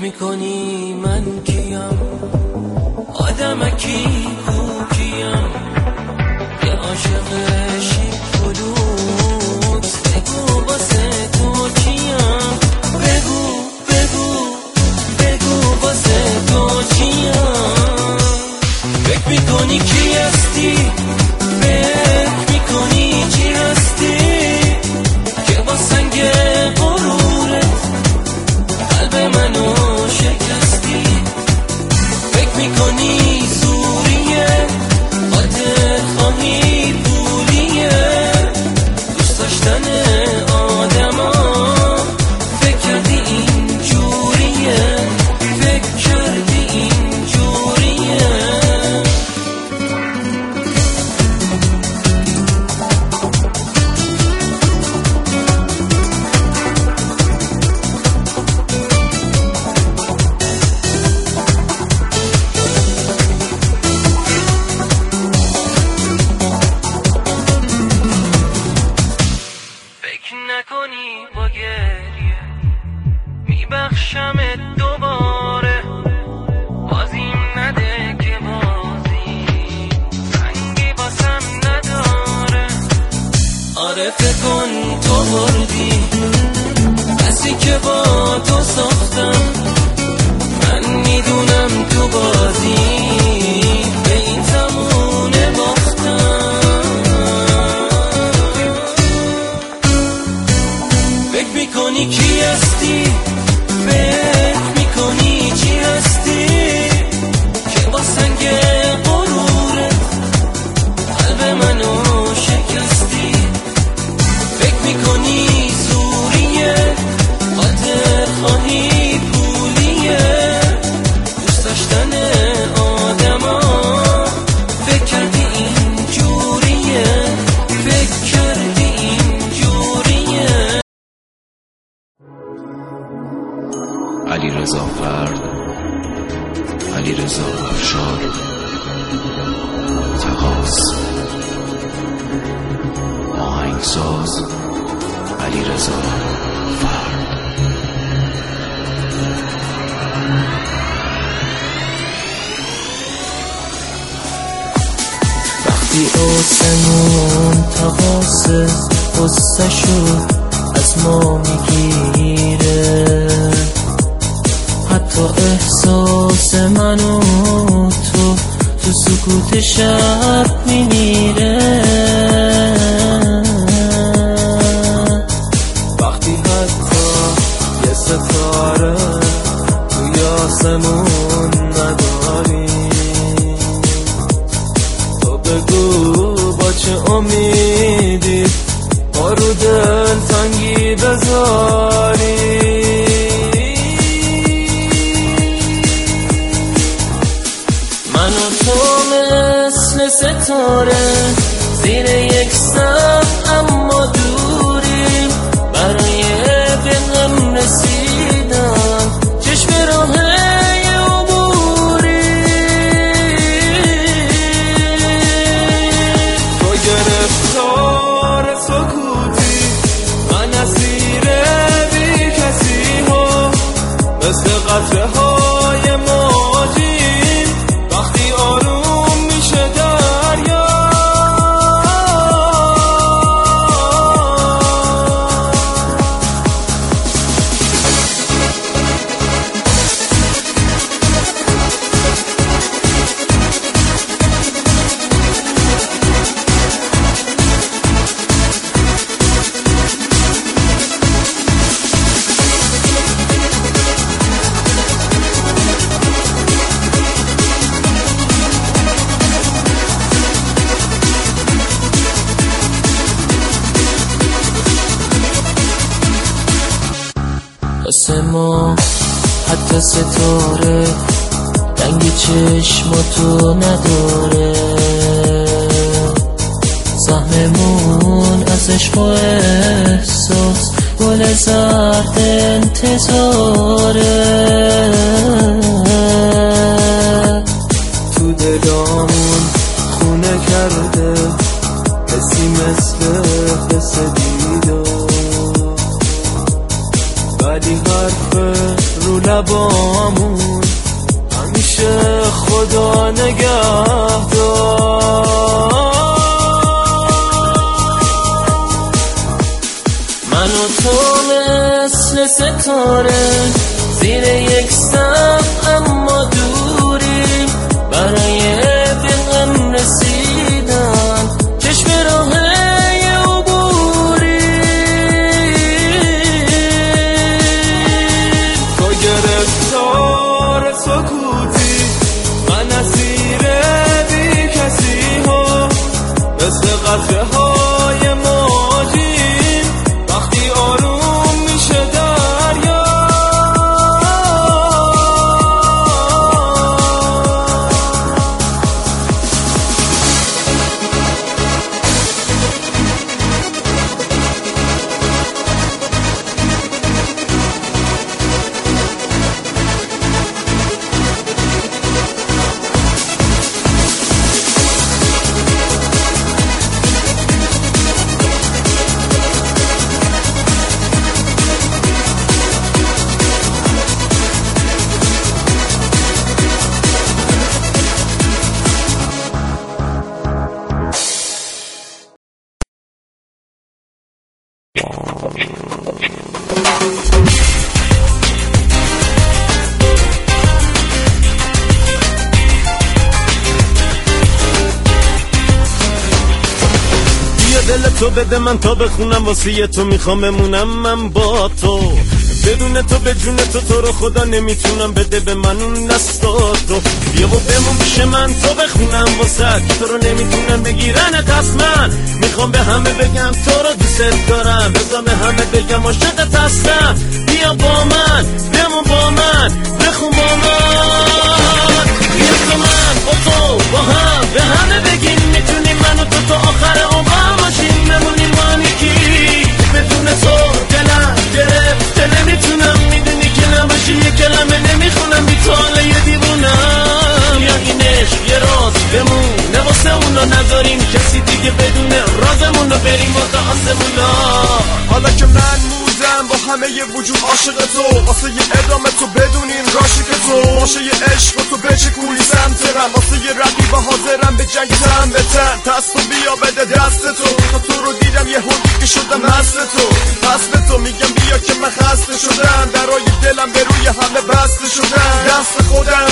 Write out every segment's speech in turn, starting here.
می‌کنی من کیم؟ آدمکی کوکیم یه عاشق شیک کدود بگو واسه تو کیم؟ بگو بگو بگو واسه تو کیم؟ فکر می‌کنی کی هستی؟ معرفه کن تو مردی کسی که با تو ساختم علی رزا وقتی وقتی آسمون تقاس از ما می‌گیره. حتی احساس من تو تو سکوت شب میمیره. సమూ ستاره. رنگ چشماتو نداره. سهممون از عشق و احساس گل زرد انتظاره. تو دلامون خونه کرده حسی مثل حس لبامون. همیشه خدا نگه من و تو مثل ستاره زیر یک سقف دل تو بده من تا بخونم واسه تو می‌خوام بمونم من با تو. بدون تو به جون تو تو رو خدا نمی‌تونم بده به من اون تو. بیا و بمون پیش من تو بخونم واسه. تو رو نمی‌تونم بگیرن دست من. می‌خوام به همه بگم تو رو دوست دارم. بذار به همه بگم عاشقت هستم. بیا با من. دیگه بدونه رازمون رو بریم واسه آسمونا حالا که من موزم با همه ی وجود عاشق تو واسه یه ادامه تو بدونین راشق تو. باشه یه عشق تو بچکونی سمترم واسه یه رقیب حاضرم به جنگ تن به تن. و بیا بده دست تو. تا تو رو دیدم یه هوگی که شدم مست تو. پس به تو میگم بیا که من خسته شدم. درای دلم به روی همه بسته شدم. دست خودم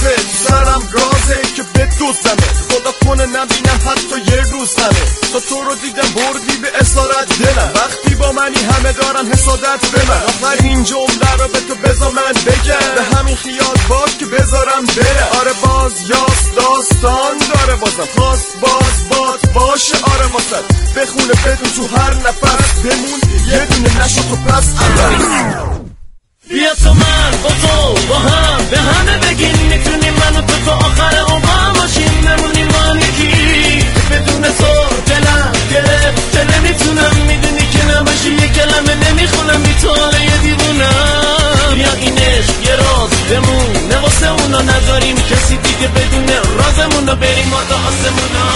بازه تو سرم گازه که به دوزمه خدا کنه نبینم حتی یه روز همه تا تو رو دیدم بردی به اسارت دلم. وقتی با منی همه دارن حسادت به من. آخرین جمله رو به تو بذار من بگم. به همین خیال باش که بذارم برم آره باز یاس داستان داره بازم. خواست باز باد باشه. آره واسه. بخونه بدون تو هر نفس. بمون. یه دونه نشو تو پس. بیا تو من با تو با هم به همه بگیم. تا آخر عمر باشیم بمونیم هم یکی. بدون تو دلم گرفته نمی‌تونم؟ می‌دونی که نباشی یه کلمه نمی‌خونم. بی تو یه دیوونم. یا این عشق یه راز بمونه. واسه اونا نداریم کسی دیگه بدونه رازمون. رو بریم واسه آسمونا